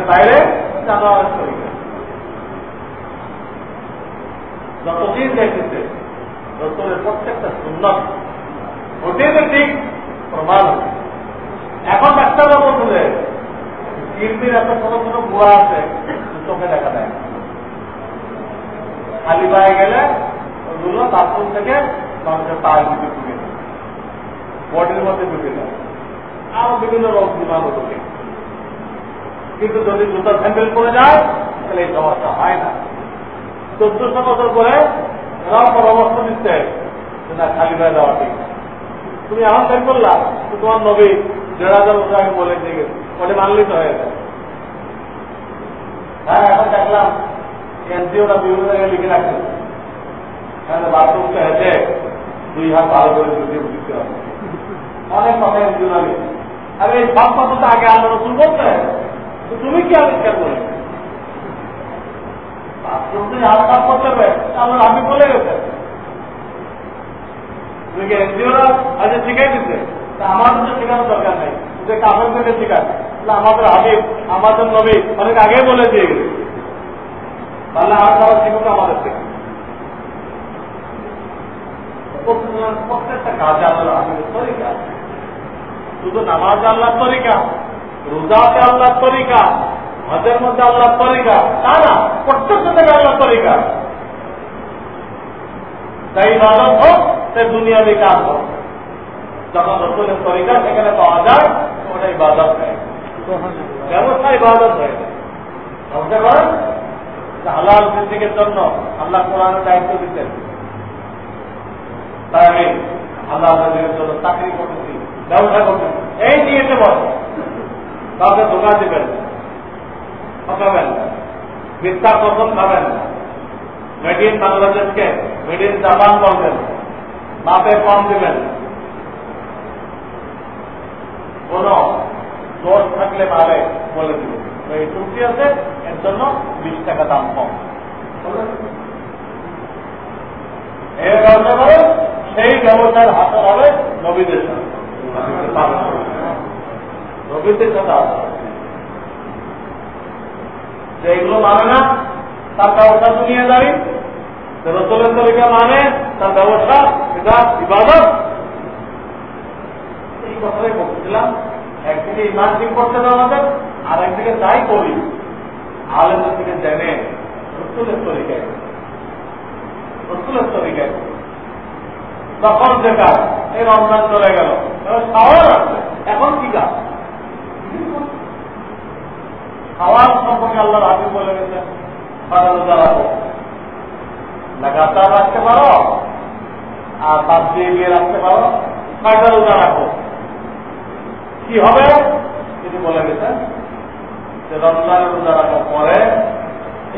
বাইরে জানোয়ার তরিকা যতদিন দেখতেছে রসুলের প্রত্যেকটা সুন্নত ওটাই ঠিক প্রমাণ এখন ডাক্তাররা বলছে কিডনির এত ছোট ছোট গুয়া আছে, চোখে দেখা দেয় খালি পায়ে গেলে ওগুলো বাথরুম থেকে মানুষের পায়ের মধ্যে ঢুকে বডির মধ্যে ঢুকে দেয় আরও বিভিন্ন রোগ বিমানও ঢুকে কিন্তু যদি জুতা স্যান্ডেল করে যায়, তাহলে এই সমস্যা হয় না। চোদ্দশো বছর পরে এরাও পরামর্শ দিচ্ছে না, খালি পায়ে দেওয়া ঠিক তুমি এখন বের করলা তো তোমার নবী দেড় হাজার বছর আগে বলে দিয়ে গেছে ওটা মানলেই তো হয়ে যায় হ্যাঁ এখন দেখলাম এনজিওটা বিভিন্ন জায়গায় লিখে রাখছে এখানে বাথরুমটা হেঁটে দুই হাত ভালো করে দিয়ে দিতে হবে। অনেক কথা এনজিও লাগে আরে এই সব কথা তো আগে আল্লাহ রসুল বলতে তো তুমি কি আবিষ্কার বাথরুম তুই হাত সাফ করতে হবে আল্লাহ আমি বলে গেছে। তুমি কি এনজিওরা শিখাই দিচ্ছে তা আমাদের তো শেখানোর দরকার নেই। যে কাফের থেকে শেখায়। আমাদের হাবিব আমাদের নবী অনেক আগে বলে দিয়ে গেছে। তাহলে আর তারা শিখুক আমাদের থেকে। প্রত্যেকটা কাজে আল্লাহ হাবিবের তরিকা। শুধু নামাজ আল্লাহর তরিকা। রোজাতে আল্লাহর তরিকা, হজের মধ্যে আল্লাহর তরিকা, তা না প্রত্যেকটা থেকে আল্লাহর তরিকা। তাই ইবাদত হোক সে দুনিয়াবি কাজ হোক। যখন রসুলের তরিকা সেখানে পাওয়া যায়, ওটা ইবাদত হয়। ব্যবস্থা ইবাদত হয়ে। যায় বুঝতে পারেন হালাল রিজিকের জন্য আল্লাহ কোরআনের দায়িত্ব দিতেন। তাই আমি আল্লাহ রিজিকের জন্য চাকরি করতেছি, ব্যবসা করতেছি। এই নিয়েতে বল কাউকে ধোকা দিবেন ঠকাবেন মিথ্যা কখন খাবেন মেড ইন বাংলাদেশকে মেড ইন জাপান বলবেন মাপে কম দিবেন কোন দোষ থাকলে মারে বলে দিবেন। এই চুক্তি আছে, এর জন্য বিশ টাকা দাম কম। এর ব্যবসা করে সেই ব্যবসার হাতে হবে নবীদের সাথে। নবীদের আসা যে এগুলো মানে না, তার ব্যবসা দুনিয়ে দাঁড়ি রসলের তরিকা মানে তার ব্যবসা এটা ইবাদত। এই কথাই বলছিলাম। একদিকে ঠিক করতে হবে আমাদের, আর একদিকে তাই করি। আলেমের থেকে জেনে রসুলের তরিকায়। রসুলের তরিকায়। তখন কাজ এই রমজান চলে গেল। খাওয়ার আছে। এখন কি কাজ? খাওয়ার সম্পর্কে আল্লাহ রাজি বলে গেছে রোজা রাখো লাগাতার রাখতে পারো, আর বাদ দিয়ে গিয়ে রাখতে পারো ছয়টা রোজা রাখো? কি হবে? তিনি বলে গেছেন, যে রমজানের রোজা রাখার পরে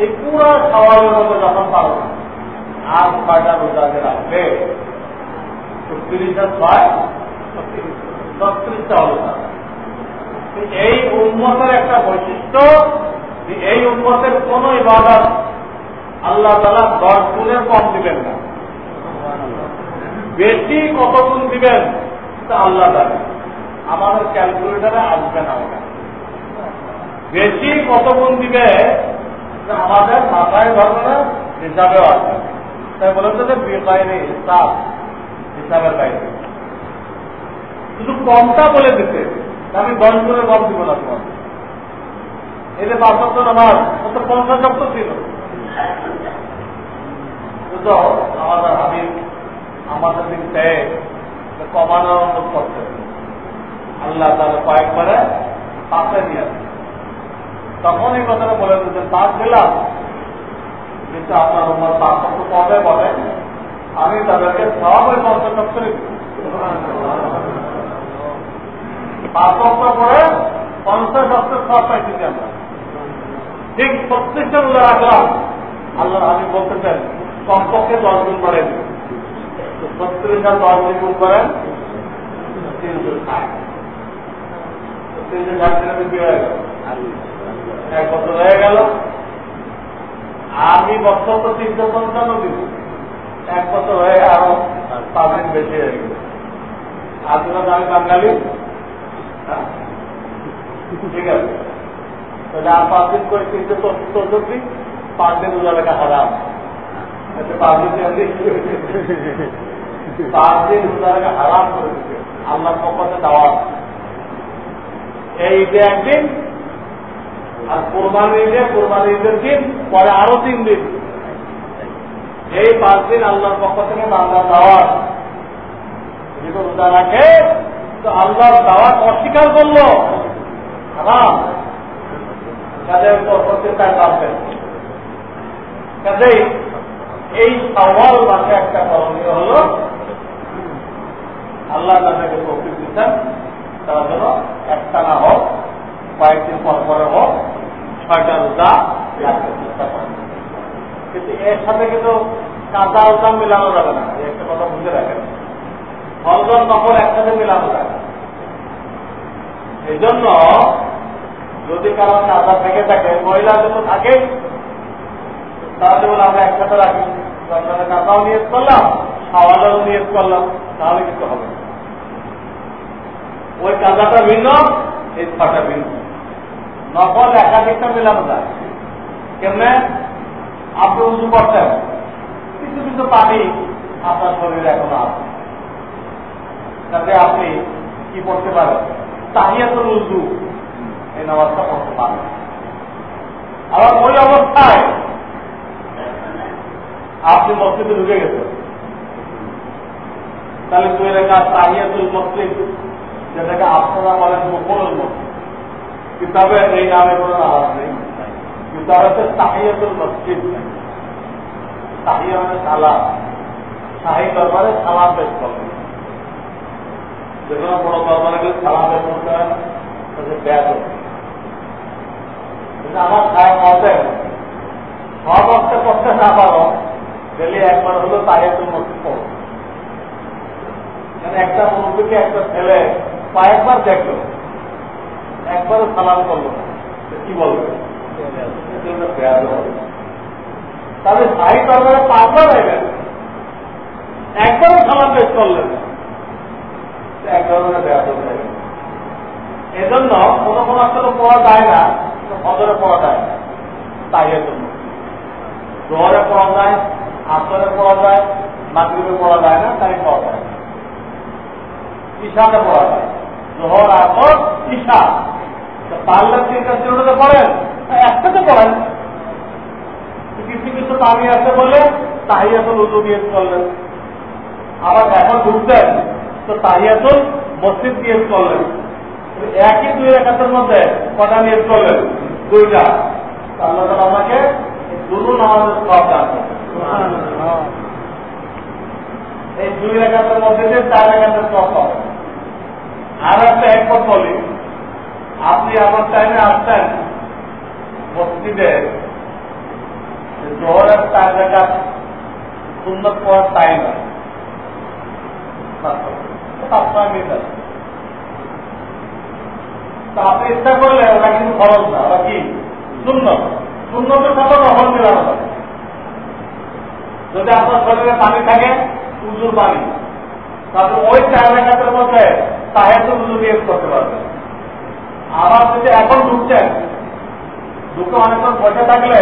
এই পুরো খাওয়ারের মধ্যে যখন পারো, আর ছয়টা রোজা যে রাখবে? তিরিশটা ছয়, ছত্রিশটা হলো এই উন্মতের একটা বৈশিষ্ট্য, এই উন্মতের কোন ইবাদত আল্লাহ তালা দশ গুণের কম দিবেন না। বেশি কত গুণ দিবেন, তা আল্লাহ জানে। আমাদের ক্যালকুলেটারে আসবে না ওটা। বেশি কত গুণ দিবে আমাদের মাথায় ধরবে হিসাবেও আসবে। তাই বলেছে যে বাইরে হিসাব হিসাবের বাইরে। শুধু কমটা বলে দিতে। আমি দশ গুণের কম দিব না তোমার। এই যে পাঁচত্ব নামাজ ও তো পঞ্চাশ শব্দ ছিল। আমাদের হাবিব আমাদের দিন থেকে কমানোর অনুরোধ করতে আল্লাহ তাহলে কয়েকবারে পাশে নিয়ে আসে তখন এই কথাটা বলে দিতেন পাঁচ দিলাম। কিন্তু আপনার উম্মত পাঁচ শব্দ কবে বলে আমি তাদেরকে সব ওই পঞ্চাশ শব্দে পাঁচ শব্দ পরে পঞ্চাশ শব্দের সব পাইতেছি আমরা। ঠিক প্রত্যেকটা রোজা রাখলাম আল্লাহ আমি বলতেছেন, কমপক্ষে দশ গুণ করেন। আর দশ গুণ করেন দিনে কি হয়ে গেল। এক বছর হয়ে গেল। আমি বছর তো তিনশো পঞ্চান্ন দিন। এক বছর হয়ে আরও পাঁচ দিন বেশি হয়ে গেল। আপনার আমি বাঙালি? আর দিন আর কোরবানি পরে আরও তিন দিন। এই পাঁচ দিন আল্লাহর পক্ষ থেকে বাংলার দাওয়াত। যদি রোজা রাখে তো আল্লাহর দাওয়াত অস্বীকার করল। কাজেই এই সওয়াল মাসে একটা করণীয় হল, আল্লাহ তাদেরকে তৌফিক দিচ্ছেন। তারা যেন একটা না হোক, কয়েকদিন পর পরে হোক, ছয়টা রোজা রাখতে চেষ্টা করেন। কিন্তু এর সাথে কিন্তু কাঁচা রোজা মেলানো যাবে না। একটা কথা বুঝে রাখেন। ফলজন নকল একসাথে মেলানো যায়? এই জন্য যদি কারও কাঁচা থেকে থাকে, মহিলা যদি থাকে, তাহলে বলে আমরা একসাথে রাখি। আপনারা কাঁচাও নিয়োগ করলাম খাওয়াটাও নিয়োগ করলাম, তাহলে কিন্তু হবে ওই কাঁচাটা ভিন্ন, এই ছটা ভিন্ন। নকল একাধিকটা মেলানো যায়। কেমনে? আপনি উঁচু করতেন কিছু কিছু পানি আপনার শরীরে এখনও আছে। তাতে আপনি কি করতে পারেন? তাহিয়াতুল উজু এই নামাজটা করতে পারেন। আবার ওই অবস্থায় আপনি মসজিদে ঢুকে গেছেন। তাহলে দুই রেখা তাহিয়াতুল মসজিদ, যেটাকে আপনারা বলেন মুখরুল মসজিদ। কিতাবে এই নামে কোনো আওয়াজ নেই। কিতাব হচ্ছে তাহিয়াতুল মসজিদ। তাহিয়া মানে সালাম শাহী দরবারে সালাম পেশ করবেন বড় কিন্তু আমার সব করতে না পারো একবার হলো পড়ো মানে একটা মুরব্বীকে একটা ছেলে কয়েকবার দেখল, একবারও সালাম করল। কি বলবে? তাহলে সাহি দরবারে পাঁচবার হয়ে গেল একবারও সালাম পেশ করলেন না। এক ধরনের হয়ে গেল এজন্য কোনো কোনো আসলে পড়া যায় না হজরে পড়া যায়। না তাই এর জন্য। জোহরে পড়া যায়, আসরে পড়া যায়, মাগরিবে পড়া যায় না, তাই পড়া যায়। ঈশাতে পড়া যায়। জোহর, আসর, ঈশা। তো পারলে তিনটা তিনটাতে পড়েন একসাথে পড়েন। কিছু কিছু পানি আছে বলে তাহিয়াতুল উজু দিয়ে করলেন। আবার এখন ঢুকতেন। তো তাহিয়াতুল মসজিদ দিয়ে করলেন একই দুই একাতের মধ্যে কটা নিয়ে করলেন দুইটা। আল্লাহ তাআলা আমাকে দুটো নামাজের সব দান এই দুই রেখাতের মধ্যে যে চার রেখাতের সব আর একটা একমত বলি, আপনি আমার টাইমে আসছেন মসজিদে জোহরের চার রেখা সুন্দর পর টাইম আছে ছয় তা আপনি ইচ্ছা করলে ওরা কিন্তু খরচ না ওরা কি? শূন্য। শূন্যতের সাথে কখন মেলানো যাবে যদি আপনার শরীরে পানি থাকে উজুর পানি। তাহলে ওই চার রেখাতের মধ্যে সাহেব উজু দিয়ে করতে পারবেন আবার যদি এখন ঢুকছেন, ঢুকে অনেকক্ষণ বসে থাকলে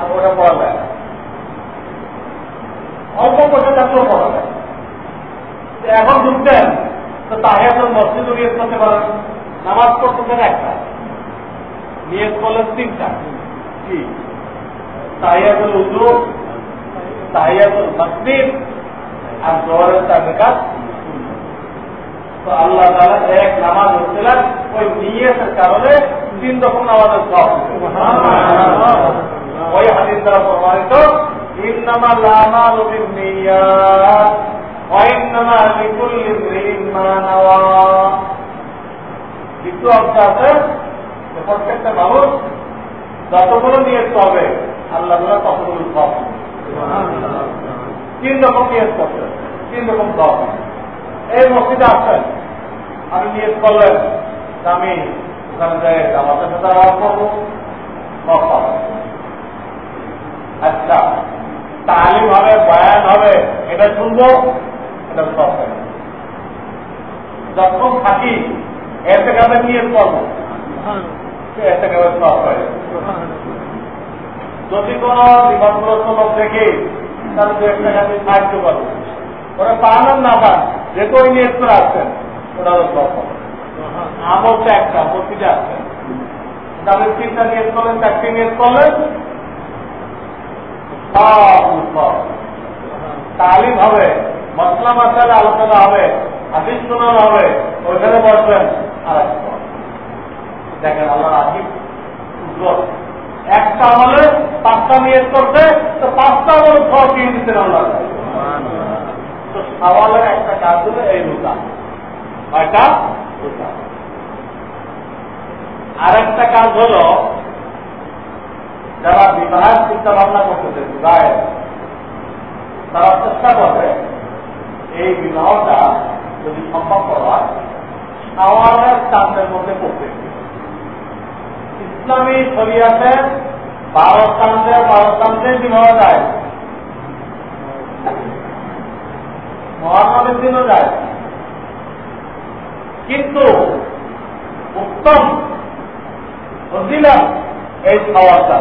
আর ওটা পড়া যায় অল্প বসে থাকলেও পড়া যায়। এখন ঢুকছেন তো তাহিয়াতুল মসজিদ নিয়ে করতে পারেন নামাজ পড়তেছেন একটা। নিয়ে করলেন তিনটা। কি? তাহিয়াতুল উজু, তাহিয়াতুল মসজিদ, আর তো আল্লাহ তাআলা এক নামাজ হচ্ছিলেন ওই নিয়তের কারণে তিন রকম নামাজের সব ওই হাদিস দ্বারা প্রমাণিত, ইন্নামা লামালু বিন্নিয়াত ওয়া দ্বিতীয় অর্থ আছে যে প্রত্যেকটা মানুষ যতগুলো নিয়ে হবে আল্লাহ তালা ততগুলো সব তিন রকম নিয়ে করছেন তিন রকম সব এই মসজিদে আসছেন আমি নিয়ে করলেন আমি ওখানে যাই আমাদের সাথে আলাপ করব আচ্ছা তালিম হবে বয়ান হবে এটা শুনব? সব যখন থাকি থেকে আমরা নিয়ে করব সব যদি কোন বিপদগ্রস্ত দেখে দু একটা কাছে সাহায্য করব ওই নিয়ে করে আসছেন ওটা হলো সব আমল তো একটা, প্রতিটা আসছেন তাহলে তিনটা নিয়ে করলেন করলেন তালিম হবে। মশলা মাসালে আলোচনা হবে, হাদিস শোনানো হবে, ওইখানে বসবেন। আর দেখেন আল্লাহ আজিব একটা আমলে পাঁচটা নিয়ে করতে তো পাঁচটা আমল ফল কিনে দিতেন আল্লাহ। তো সওয়ালের একটা কাজ হলো এই রুতা কয়টা? রুতা আর একটা কাজ হলো, যারা বিবাহের চিন্তা ভাবনা করতেছে বিবাহে তারা চেষ্টা করবে এই বিবাহটা যদি সম্ভব হয় সাওয়ালের চাঁদের মধ্যে পড়তে ইসলামী শরিয়াতে বারো চাঁদে বারো চাঁদে বিবাহ যায়। মহানবীর দিনও যায়। কিন্তু উত্তম বুঝছিলাম এই খাওয়ারটা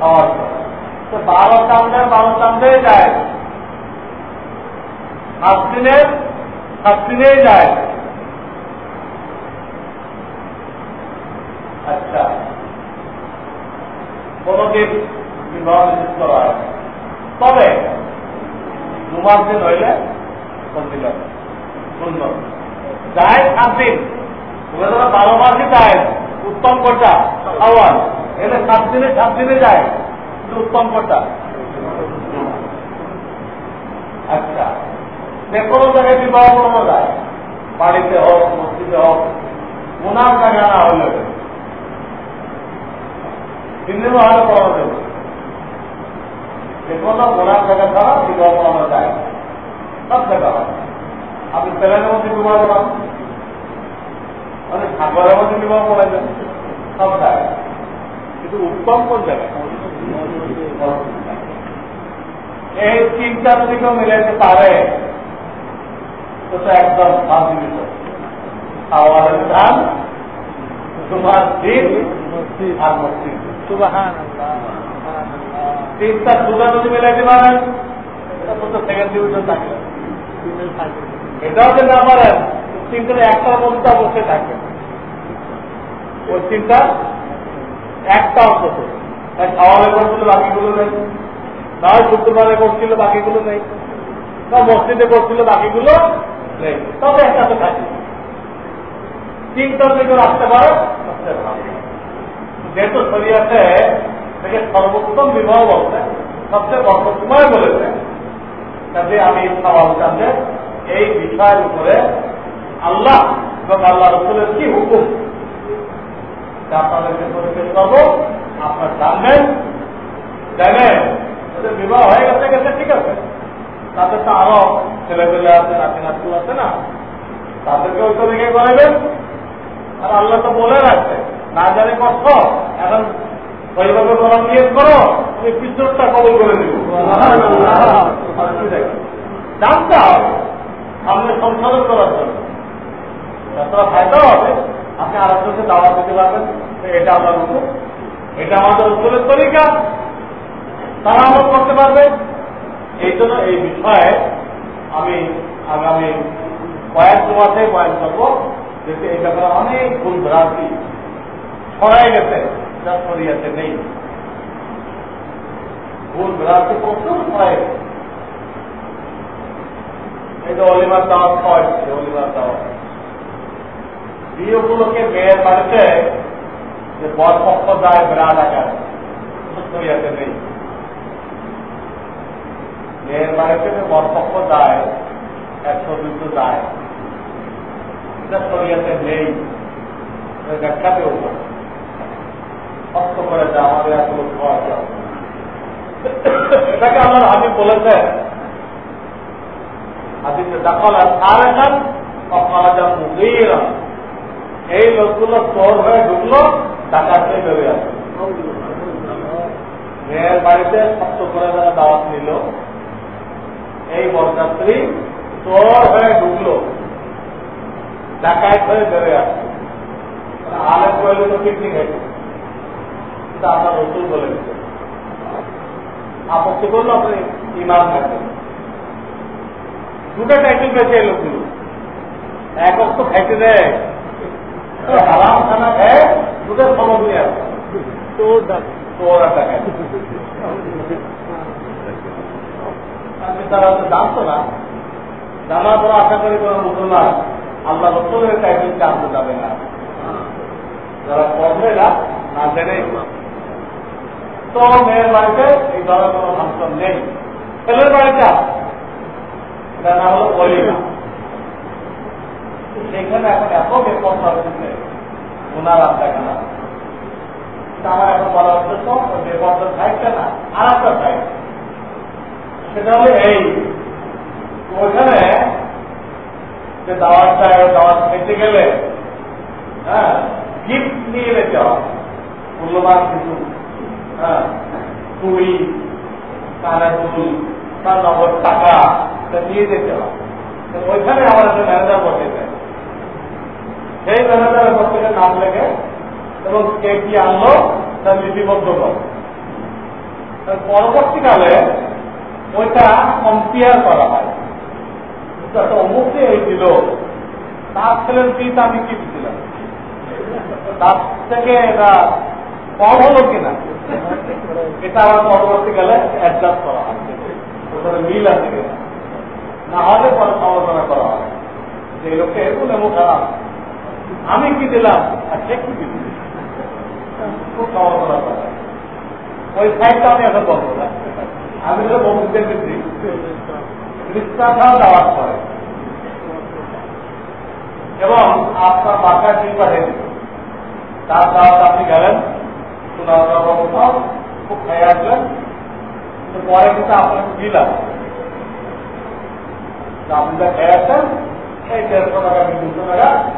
খাওয়ারটা তো বারো চান্দে বারো চান্দে যায়। সাত দিনে সাত দিনে যায়। আচ্ছা। কোনদিন বিবাহ হয়। তবে জুমার দিন হইলে ফজিলত সুন্দর। যায় সাত বারো মাসই যায়। উত্তম কোটা খাওয়ার এলে সাত দিনে সাত দিনে যায়। উত্তম কোটা আচ্ছা যে কোনো জায়গায় বিবাহ করানো যায়। বাড়িতে হোক, মসজিদে হোক, ওনার জায়গা না হলে দিল্লিও হলে করানো যাবে যে কোনো ওনার জায়গা ছাড়া বিবাহ করানো যায়। সব জায়গা হয়। আপনি প্লেনের মধ্যে বিবাহ করান। মানে সাগরের মধ্যে বিবাহ করাইবেন। সব জায়গায়। কিন্তু উত্তম কোন জায়গায় এই তিনটা যদি কেউ মিলাইতে পারে তো একদম বাঞ্ছিত। খাওয়ারের ধান তোমার দিন আর মসজিদ। তিনটা সুদা যদি মিলাইতে পারেন তো সেকেন্ড ডিভিশন থাকবে এটাও যদি না পারেন তিনটার একটার মধ্যে অবশ্যই থাকবে ওই তিনটা একটা অন্তত খাওয়ারে করছিল বাকিগুলো নেই। না হয় শুক্রবারে করছিল, বাকিগুলো নেই। না মসজিদে করছিল, বাকিগুলো নেই। তবে একটা তো থাকে। তিনটার দিকে রাখতে পারে যেহেতু শরিয়াতে থেকে সর্বোত্তম বিবাহ বলতে সবচেয়ে বর্তমান বলেছে কাজে আমি সওয়াল চাঁদে এই বিষয়ের উপরে আল্লাহ এবং আল্লাহ রসুলের কি হুকুম? আপনাদেরকে পরিবেশ করব। আপনার জানবেন জানেন ওদের বিবাহ হয়ে গেছে গেছে, ঠিক আছে। তাদের তো আরও ছেলেপেলে আছে নাতি নাতু আছে না। তাদেরকে ওই দিকে করাবেন আর আল্লাহ তো বলে রাখছে, না জানে কষ্ট, এখন ওইভাবে নিয়ে করো তুমি পিছনটা কবল করে দিব জানতে হবে, সামনে সংশোধন করার জন্য। ফায়দা হবে আপনি আরেকজনকে দাওয়া দিতে পারবেন, এটা আমার হুকুম। এটা আমাদের উত্তরের তরিকা। তারা আমল করতে পারবে। এই জন্য এই বিষয়ে আমি আগামী কয়েক মাসে বয়ান করব যেতে এই ব্যাপারে অনেক ভুল ভ্রান্তি ছড়াই গেছে, যা ছড়িয়েছে নেই। ভুল ভ্রান্তি প্রচুর ছড়াই গেছে। যে অলিমার খাওয়া হচ্ছে অলিমার দাওয়াত। বিয়ে উপলক্ষে মেয়ের বাড়িতে যে বর পক্ষ যায় বিরাট আকার ছড়িয়েছে নেই। বাড়িতে যে বর পক্ষ যায় একশো দুশো যায় নেই। করে আমাদের এটাকে আমার হাবিব বলেছেন। হাদিসে দখল আর মুগির এই লোকগুলো চোর হয়ে ঢুকলো। ডাকাতে বেরিয়ে আসে। মেয়ের বাড়িতে শক্ত করে যারা দাওয়াত নিল। এই বরযাত্রী চোর হয়ে ঢুকলো। ডাকায় হয়ে বেরিয়ে আসছে আলেম কইলে তো পিকনিক হয়েছে আপনার রসুল বলে দিচ্ছে আপত্তি করল আপনি ইমাম থাকবেন দুটো টাইটেল পেয়েছে এই লোকগুলো এক অক্ষ খাইতে দেয় হারাম খানা খায় দুটো খবর নিয়ে আসে তোর তোর একটা তারা তো জানতো না। জানার পর আশা করি কোন মুসলমান আল্লাহ রসুলের টাইটেল জানতে যাবে না। যারা পড়বে না না তো মেয়ের বাড়িতে এই ধরনের কোনো ফাংশন নেই। ছেলের না হলো অলিমা এখন এত হচ্ছে ওনার আমার এখন বলা আর একটা সাইড সেটা হলো এই যে চায় খেতে গেলে হ্যাঁ গিফট নিয়ে যেতে হয়। মূল্যবান কিছু হ্যাঁ চুড়ি কানের ফুল তার নগদ টাকা নিয়ে যেতে হয়। ওইখানে আমার একটা ম্যানেজার বসে যায় সেই ম্যানেজারের পর থেকে নাম লেগে এবং কে কি আনলো তা লিপিবদ্ধ করে। পরবর্তীকালে ওইটা কম্পেয়ার করা হয়। একটা অমুকে এই দিল, তার ছেলের পিত আমি কি তার থেকে এটা কম হলো কিনা? এটা পরবর্তীকালে অ্যাডজাস্ট করা হয়। মিল আছে কিনা? না হলে পরে সমালোচনা করা হয়। যে লোকে এরকম এমন খারাপ। আমি কি দিলাম? আর সে কি দিল? ওই সাইডটা আমি এখন বলব না আমি তো বন্ধুদের দিচ্ছি দাওয়াত করে। এবং আপনার বাসায় ঠিক পাঠিয়ে তার দাওয়াত আপনি গেলেন। খুব খেয়ে আসলেন। পরে কিন্তু আপনাকে দিলাম। আপনি যা খেয়ে আসছেন এই দেড়শো টাকা, দুশো টাকা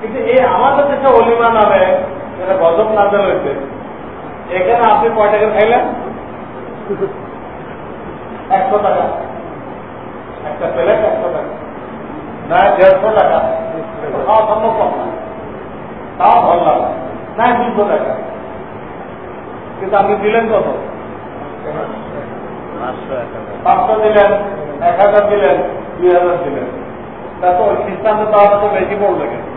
কিন্তু এই আমাদের দেশে অলিমা নামে যেটা গজব নাজল হয়েছে এখানে আপনি কয় টাকা খাইলেন? একশো টাকা। একটা প্লেট একশো টাকা। না দেড়শো টাকা। খাওয়া সম্ভব কম না। তাও ভালো লাগে। না দুশো টাকা। কিন্তু আপনি দিলেন কত? পাঁচশো দিলেন এক হাজার দিলেন দুই হাজার দিলেন। তা তো খ্রিস্টানদের তাহলে তো বেশি পড়বে কেন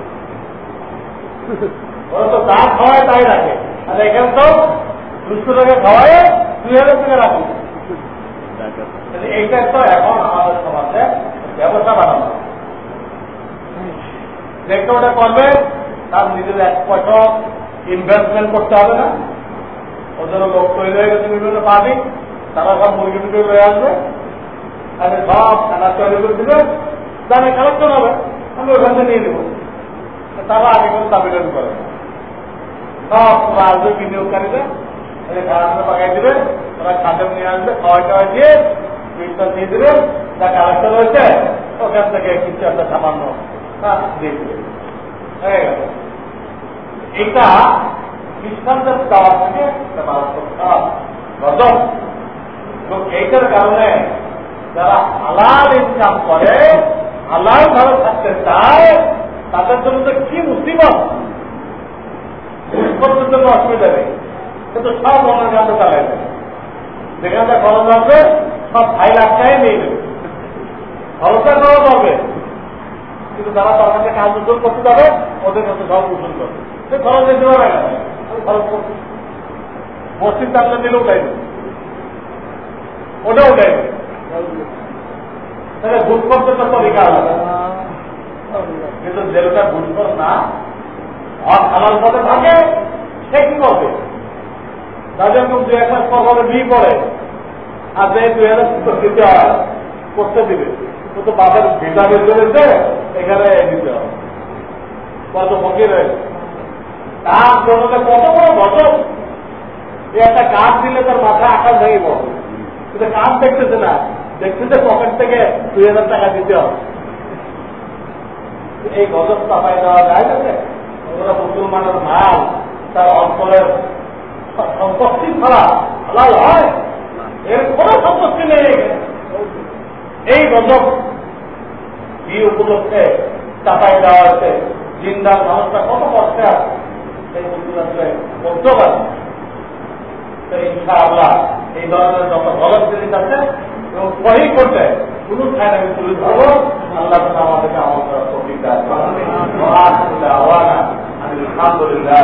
ওরা তো যা খাওয়ায় তাই রাখে। আর এখানে তো দুশো টাকা খাওয়ায় দুই হাজার টাকা রাখে। এইটা তো এখন আমাদের সমাজে ব্যবস্থা বানানো। দেখতে ওটা করবে, তার নিজের এক পয়সা ইনভেস্টমেন্ট করতে হবে না। ওদের লোক তৈরি হয়ে গেছে বিভিন্ন পাবি তারা সব মুরগি টুকি হয়ে আসবে। তাদের সব খানা তৈরি করে দিবে দামে কালেকশন হবে। আমি ওখান থেকে নিয়ে নেব। তারা আগে কোনো দাবিদাবি করে। সব আসবে বিনিয়োগকারীরা ওরা খাদ্য নিয়ে আসবে টাওয়াই দিয়ে বিলটা দিয়ে দিবে, যা কালেকশন কিছু একটা দিয়ে দিবে। হয়ে এটা খ্রিস্টানদের দেওয়া থেকে মারাত্মক খারাপ এইটার কারণে যারা হালাল ইনকাম করে, হালাল ভাবে থাকতে চায় তাদের জন্য তো কি মুসিবত? করতে জন্য অসুবিধা নেই। কিন্তু সব মনের কাছে চালাই দেবে যেখানে খরচ হবে, সব ফাইল আটকায় নিয়ে নেবে। খরচটা খরচ হবে। কিন্তু তার কাছে কাজ উদ্যোগ করতে যাবে, ওদের কাছে সব উসুল করবে। সে খরচ দিতে পারে না। খরচ করবে মসজিদ চান্দা দিলে উঠাইবে ওটা উঠাইবে করতে তো তরিকা আলাদা। কিন্তু ভুট কর না হক হালাল পথে থাকে, সে কি করবে? তাদের দু এক মাস পর পরে বিয়ে করে। আর যে দুই হাজার দিতে হয়, করতে দিবে। ও তো বাবার ভিটা বের করেছে এখানে দিতে হবে। কত ফকির হয়েছে তার জন্য কত বড় ঘটক একটা কাজ দিলে তার মাথা আকাশ ভেঙে পড়বে। কিন্তু কাজ দেখতেছে না। দেখতেছে পকেট থেকে দুই হাজার টাকা দিতে হবে। এই গজব চাপাই দেওয়া যায় না ওরা মুসলমানের মাল, তার অঞ্চলের সম্পত্তি ছাড়া হালাল হয়। এর কোন সম্পত্তি নেই। এই গজব কি উপলক্ষে চাপাই দেওয়া হয়েছে। জিন্দার মানুষটা কত কষ্টে আছে। এই মুসলিম আসলে বলতে পারে তো ইনশাআল্লাহ এই ধরনের যত গলত জিনিস আছে এবং সহি করতে কোন খায় আমি তুলে ধরবো আল্লাহ আমাদেরকে আমার করার দাওয়ানা আলহামদুলিল্লাহ